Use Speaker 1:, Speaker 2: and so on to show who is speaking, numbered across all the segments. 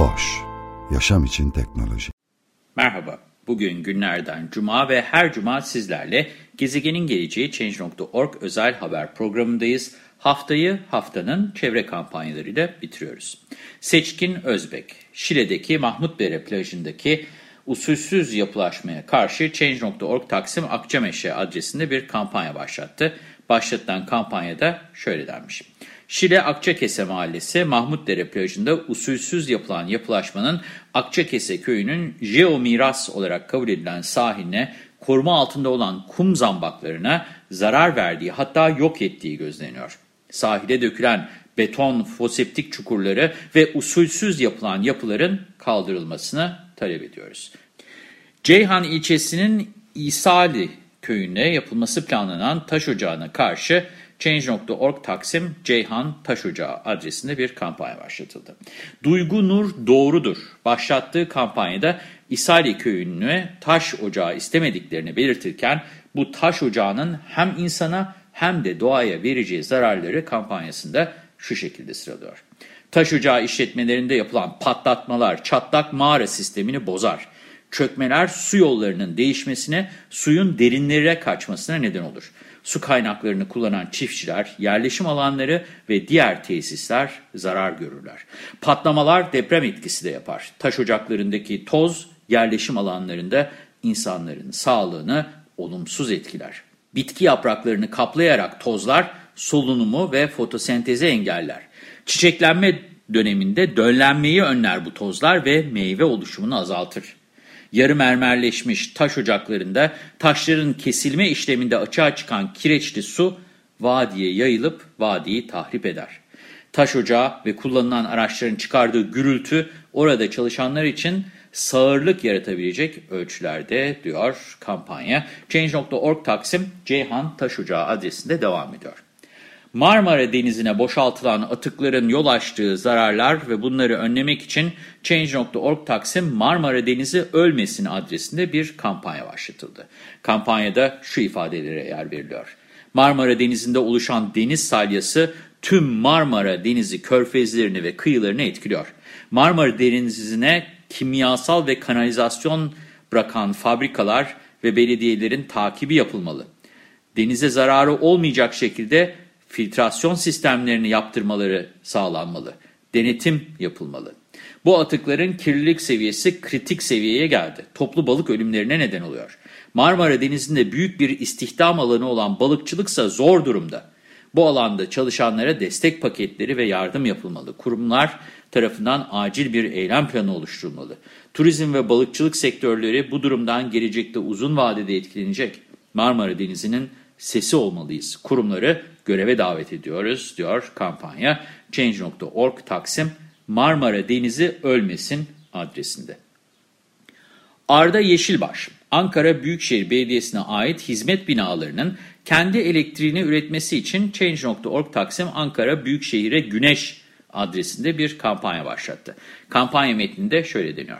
Speaker 1: Boş, yaşam için teknoloji.
Speaker 2: Merhaba, bugün günlerden cuma ve her cuma sizlerle Gezegenin Geleceği Change.org özel haber programındayız. Haftayı haftanın çevre kampanyalarıyla bitiriyoruz. Seçkin Özbek, Şile'deki Mahmutdere plajındaki usulsüz yapılaşmaya karşı Change.org Taksim Akçameşe adresinde bir kampanya başlattı. Başlatılan kampanyada şöyle denmiş. Şile Akçakese Mahallesi Mahmutdere plajında usulsüz yapılan yapılaşmanın Akçakese köyünün jeomiras olarak kabul edilen sahiline koruma altında olan kum zambaklarına zarar verdiği hatta yok ettiği gözleniyor. Sahile dökülen beton, foseptik çukurları ve usulsüz yapılan yapıların kaldırılmasını talep ediyoruz. Ceyhan ilçesinin İsali köyünde yapılması planlanan taş ocağına karşı Change.org Taksim Ceyhan Taş Ocağı adresinde bir kampanya başlatıldı. Duygu Nur Doğrudur başlattığı kampanyada İsali köyüne taş ocağı istemediklerini belirtirken bu taş ocağının hem insana hem de doğaya vereceği zararları kampanyasında şu şekilde sıralıyor. Taş ocağı işletmelerinde yapılan patlatmalar çatlak mağara sistemini bozar. Çökmeler su yollarının değişmesine, suyun derinlere kaçmasına neden olur. Su kaynaklarını kullanan çiftçiler, yerleşim alanları ve diğer tesisler zarar görürler. Patlamalar deprem etkisi de yapar. Taş ocaklarındaki toz yerleşim alanlarında insanların sağlığını olumsuz etkiler. Bitki yapraklarını kaplayarak tozlar solunumu ve fotosentezi engeller. Çiçeklenme döneminde döllenmeyi önler bu tozlar ve meyve oluşumunu azaltır. Yarı mermerleşmiş taş ocaklarında taşların kesilme işleminde açığa çıkan kireçli su vadiye yayılıp vadiyi tahrip eder. Taş ocağı ve kullanılan araçların çıkardığı gürültü orada çalışanlar için sağırlık yaratabilecek ölçülerde diyor kampanya. Change.org Taksim Ceyhan Taş Ocağı adresinde devam ediyor. Marmara Denizi'ne boşaltılan atıkların yol açtığı zararlar ve bunları önlemek için Change.org Taksim Marmara Denizi Ölmesin adresinde bir kampanya başlatıldı. Kampanyada şu ifadelere yer veriliyor. Marmara Denizi'nde oluşan deniz salyası tüm Marmara Denizi körfezlerini ve kıyılarını etkiliyor. Marmara Denizi'ne kimyasal ve kanalizasyon bırakan fabrikalar ve belediyelerin takibi yapılmalı. Denize zararı olmayacak şekilde filtrasyon sistemlerini yaptırmaları sağlanmalı. Denetim yapılmalı. Bu atıkların kirlilik seviyesi kritik seviyeye geldi. Toplu balık ölümlerine neden oluyor. Marmara Denizi'nde büyük bir istihdam alanı olan balıkçılıksa zor durumda. Bu alanda çalışanlara destek paketleri ve yardım yapılmalı. Kurumlar tarafından acil bir eylem planı oluşturulmalı. Turizm ve balıkçılık sektörleri bu durumdan gelecekte uzun vadede etkilenecek. Marmara Denizi'nin sesi olmalıyız. Kurumları göreve davet ediyoruz diyor kampanya. Change.org Taksim Marmara Denizi Ölmesin adresinde. Arda Yeşilbaş, Ankara Büyükşehir Belediyesi'ne ait hizmet binalarının kendi elektriğini üretmesi için Change.org Taksim Ankara Büyükşehir'e Güneş adresinde bir kampanya başlattı. Kampanya metninde şöyle deniyor.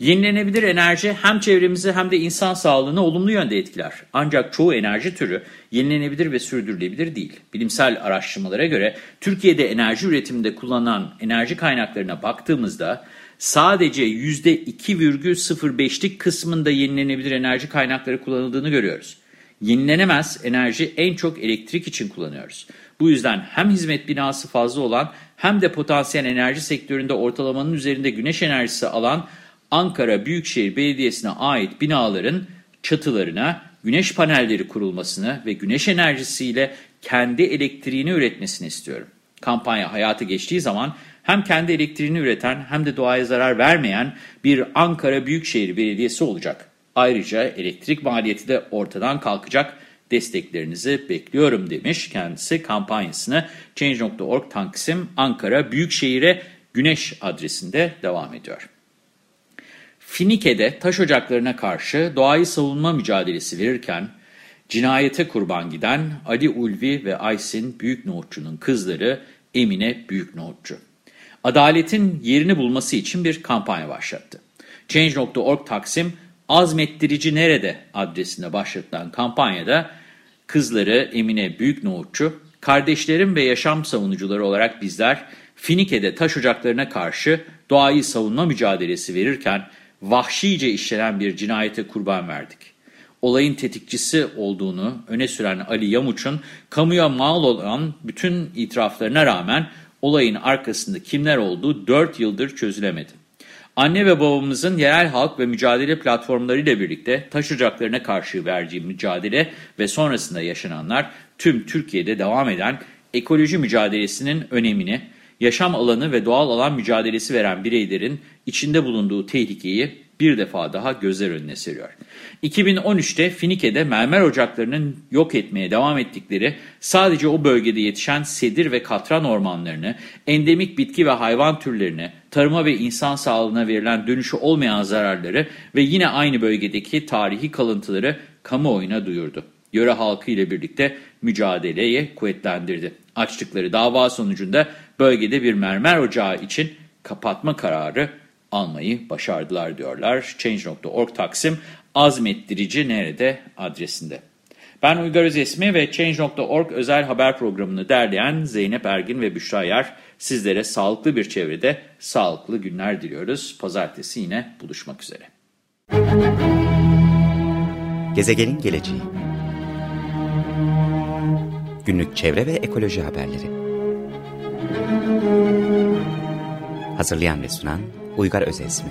Speaker 2: Yenilenebilir enerji hem çevremizi hem de insan sağlığını olumlu yönde etkiler. Ancak çoğu enerji türü yenilenebilir ve sürdürülebilir değil. Bilimsel araştırmalara göre Türkiye'de enerji üretiminde kullanılan enerji kaynaklarına baktığımızda sadece %2,05'lik kısmında yenilenebilir enerji kaynakları kullanıldığını görüyoruz. Yenilenemez enerji en çok elektrik için kullanıyoruz. Bu yüzden hem hizmet binası fazla olan hem de potansiyel enerji sektöründe ortalamanın üzerinde güneş enerjisi alan Ankara Büyükşehir Belediyesi'ne ait binaların çatılarına güneş panelleri kurulmasını ve güneş enerjisiyle kendi elektriğini üretmesini istiyorum. Kampanya hayata geçtiği zaman hem kendi elektriğini üreten hem de doğaya zarar vermeyen bir Ankara Büyükşehir Belediyesi olacak. Ayrıca elektrik maliyeti de ortadan kalkacak Desteklerinizi bekliyorum demiş kendisi kampanyasını Change.org Taksim Ankara Büyükşehir'e Güneş adresinde devam ediyor. Finike'de taş ocaklarına karşı doğayı savunma mücadelesi verirken cinayete kurban giden Ali Ulvi ve Aysin Büyüknohutçu'nun kızları Emine Büyüknohutçu. Adaletin yerini bulması için bir kampanya başlattı. Change.org Taksim Azmettirici Nerede adresinde başlatılan kampanyada kızları Emine Büyüknohutçu, kardeşlerim ve yaşam savunucuları olarak bizler Finike'de taş ocaklarına karşı doğayı savunma mücadelesi verirken vahşice işlenen bir cinayete kurban verdik. Olayın tetikçisi olduğunu öne süren Ali Yamuç'un kamuya mal olan bütün itiraflarına rağmen olayın arkasında kimler olduğu 4 yıldır çözülemedi. Anne ve babamızın yerel halk ve mücadele platformlarıyla birlikte taş ocaklarına karşı verdiği mücadele ve sonrasında yaşananlar tüm Türkiye'de devam eden ekoloji mücadelesinin önemini, yaşam alanı ve doğal alan mücadelesi veren bireylerin içinde bulunduğu tehlikeyi bir defa daha gözler önüne seriyor. 2013'te Finike'de mermer ocaklarının yok etmeye devam ettikleri sadece o bölgede yetişen sedir ve katran ormanlarını, endemik bitki ve hayvan türlerini, tarıma ve insan sağlığına verilen dönüşü olmayan zararları ve yine aynı bölgedeki tarihi kalıntıları kamuoyuna duyurdu. Yöre halkı ile birlikte mücadeleyi kuvvetlendirdi. Açtıkları dava sonucunda bölgede bir mermer ocağı için kapatma kararı almayı başardılar diyorlar. Change.org Taksim azmettirici nerede adresinde. Ben Uygar Özesmi ve Change.org özel haber programını derleyen Zeynep Ergin ve Büşra Yer sizlere sağlıklı bir çevrede sağlıklı günler diliyoruz. Pazartesi yine buluşmak üzere.
Speaker 3: Gezegenin geleceği Günlük çevre ve ekoloji haberleri Hazırlayan ve sunan Uygar Özesmi